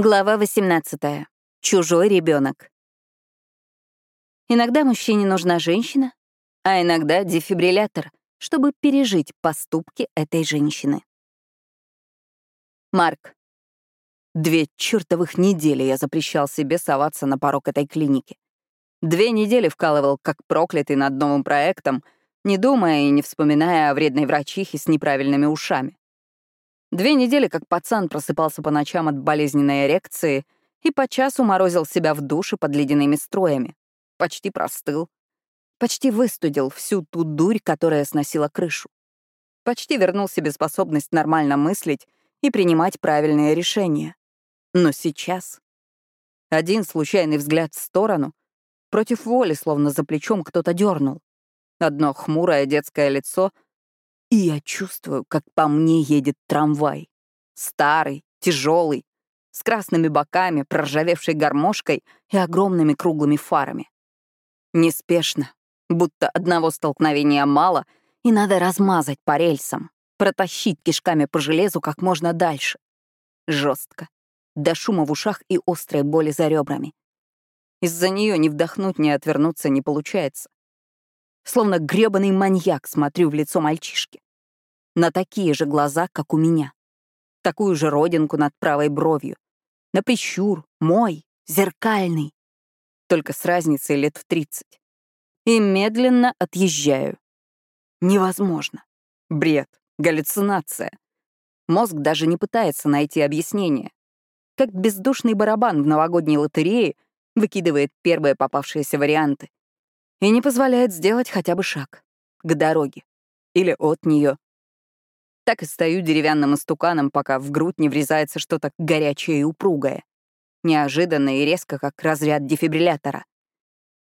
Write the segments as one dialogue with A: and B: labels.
A: Глава 18. Чужой ребенок. Иногда мужчине нужна женщина, а иногда дефибриллятор, чтобы пережить поступки этой женщины. Марк. Две чертовых недели я запрещал себе соваться на порог этой клиники. Две недели вкалывал, как проклятый над новым проектом, не думая и не вспоминая о вредной врачихе с неправильными ушами. Две недели как пацан просыпался по ночам от болезненной эрекции и по часу морозил себя в душе под ледяными строями. Почти простыл. Почти выстудил всю ту дурь, которая сносила крышу. Почти вернул себе способность нормально мыслить и принимать правильные решения. Но сейчас... Один случайный взгляд в сторону, против воли, словно за плечом кто-то дернул. Одно хмурое детское лицо — и я чувствую, как по мне едет трамвай. Старый, тяжелый, с красными боками, проржавевшей гармошкой и огромными круглыми фарами. Неспешно, будто одного столкновения мало, и надо размазать по рельсам, протащить кишками по железу как можно дальше. Жестко, до шума в ушах и острой боли за ребрами. Из-за нее ни вдохнуть, ни отвернуться не получается. Словно грёбаный маньяк смотрю в лицо мальчишки. На такие же глаза, как у меня. Такую же родинку над правой бровью. На прищур, мой, зеркальный. Только с разницей лет в тридцать. И медленно отъезжаю. Невозможно. Бред, галлюцинация. Мозг даже не пытается найти объяснение. Как бездушный барабан в новогодней лотерее выкидывает первые попавшиеся варианты и не позволяет сделать хотя бы шаг к дороге или от нее. Так и стою деревянным истуканом, пока в грудь не врезается что-то горячее и упругое. Неожиданно и резко, как разряд дефибриллятора.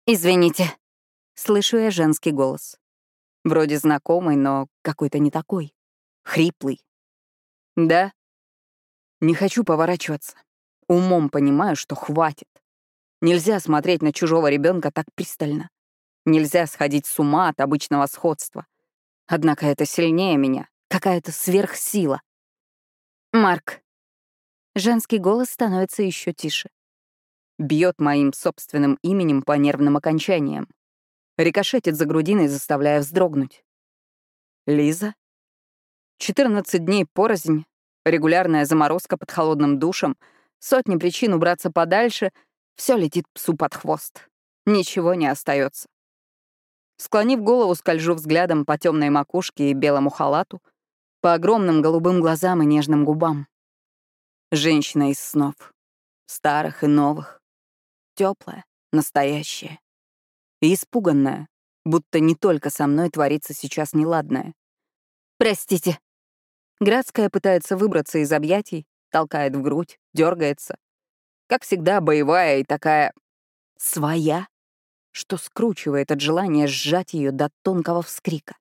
A: «Извините», — слышу я женский голос. Вроде знакомый, но какой-то не такой. Хриплый. «Да?» Не хочу поворачиваться. Умом понимаю, что хватит. Нельзя смотреть на чужого ребенка так пристально. Нельзя сходить с ума от обычного сходства. Однако это сильнее меня, какая-то сверхсила. «Марк». Женский голос становится еще тише. Бьет моим собственным именем по нервным окончаниям. Рикошетит за грудиной, заставляя вздрогнуть. Лиза? 14 дней порознь, регулярная заморозка под холодным душем, сотни причин убраться подальше — все летит псу под хвост. Ничего не остается. Склонив голову, скольжу взглядом по темной макушке и белому халату, по огромным голубым глазам и нежным губам. Женщина из снов. Старых и новых. Теплая, настоящая. И испуганная, будто не только со мной творится сейчас неладное. «Простите». Градская пытается выбраться из объятий, толкает в грудь, дергается. Как всегда, боевая и такая... своя что скручивает от желания сжать ее до тонкого вскрика.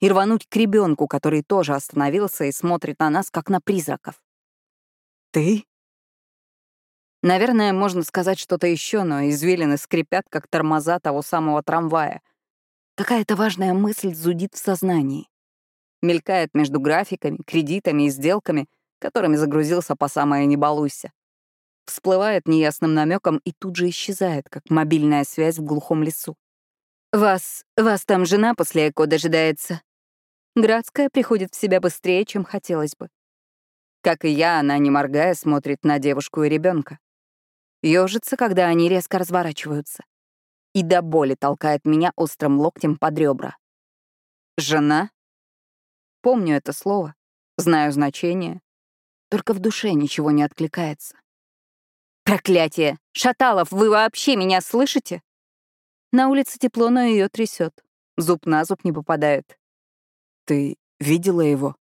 A: И рвануть к ребенку, который тоже остановился и смотрит на нас, как на призраков. «Ты?» Наверное, можно сказать что-то еще, но извилины скрипят, как тормоза того самого трамвая. Какая-то важная мысль зудит в сознании. Мелькает между графиками, кредитами и сделками, которыми загрузился по самое «не балуйся». Всплывает неясным намеком и тут же исчезает, как мобильная связь в глухом лесу. «Вас... вас там жена после ЭКО дожидается». Градская приходит в себя быстрее, чем хотелось бы. Как и я, она, не моргая, смотрит на девушку и ребенка. Ёжится, когда они резко разворачиваются. И до боли толкает меня острым локтем под ребра. «Жена?» Помню это слово, знаю значение, только в душе ничего не откликается. Проклятие! Шаталов, вы вообще меня слышите? На улице тепло, но ее трясет. Зуб на зуб не попадает. Ты видела его?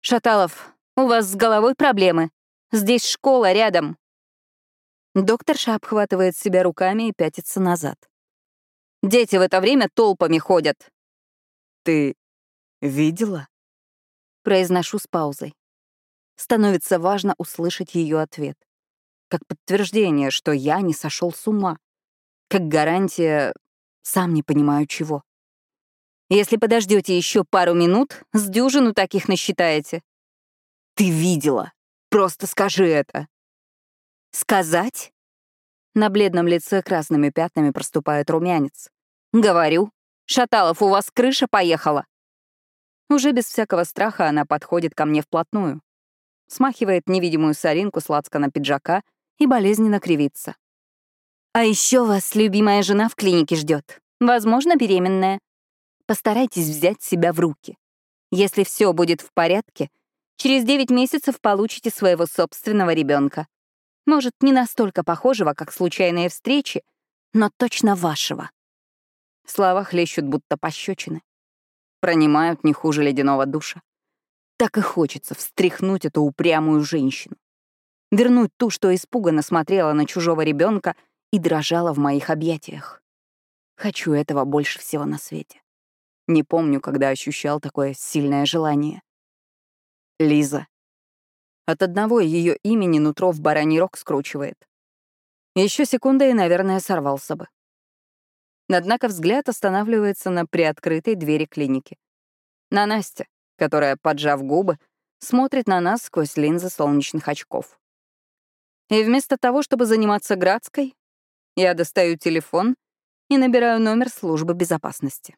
A: Шаталов, у вас с головой проблемы. Здесь школа рядом. Докторша обхватывает себя руками и пятится назад. Дети в это время толпами ходят. Ты видела? Произношу с паузой. Становится важно услышать ее ответ как подтверждение, что я не сошел с ума, как гарантия, сам не понимаю чего. Если подождете еще пару минут, с дюжину таких насчитаете. Ты видела. Просто скажи это. Сказать? На бледном лице красными пятнами проступает румянец. Говорю, Шаталов, у вас крыша поехала. Уже без всякого страха она подходит ко мне вплотную. Смахивает невидимую соринку с на пиджака и болезненно кривится. А еще вас любимая жена в клинике ждет, возможно, беременная. Постарайтесь взять себя в руки. Если все будет в порядке, через 9 месяцев получите своего собственного ребенка. Может, не настолько похожего, как случайные встречи, но точно вашего. Слова хлещут, будто пощечины. Пронимают не хуже ледяного душа. Так и хочется встряхнуть эту упрямую женщину. Вернуть ту, что испуганно смотрела на чужого ребенка и дрожала в моих объятиях. Хочу этого больше всего на свете. Не помню, когда ощущал такое сильное желание. Лиза. От одного ее имени нутро в бараний рог скручивает. Еще секунда и, наверное, сорвался бы. Однако взгляд останавливается на приоткрытой двери клиники. На Насте, которая, поджав губы, смотрит на нас сквозь линзы солнечных очков. И вместо того, чтобы заниматься Градской, я достаю телефон и набираю номер службы безопасности.